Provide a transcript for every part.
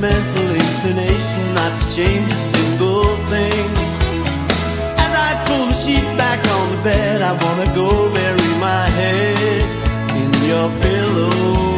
mental inclination not to change a single thing. As I pull the sheet back on the bed, I wanna go bury my head in your pillow.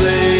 place.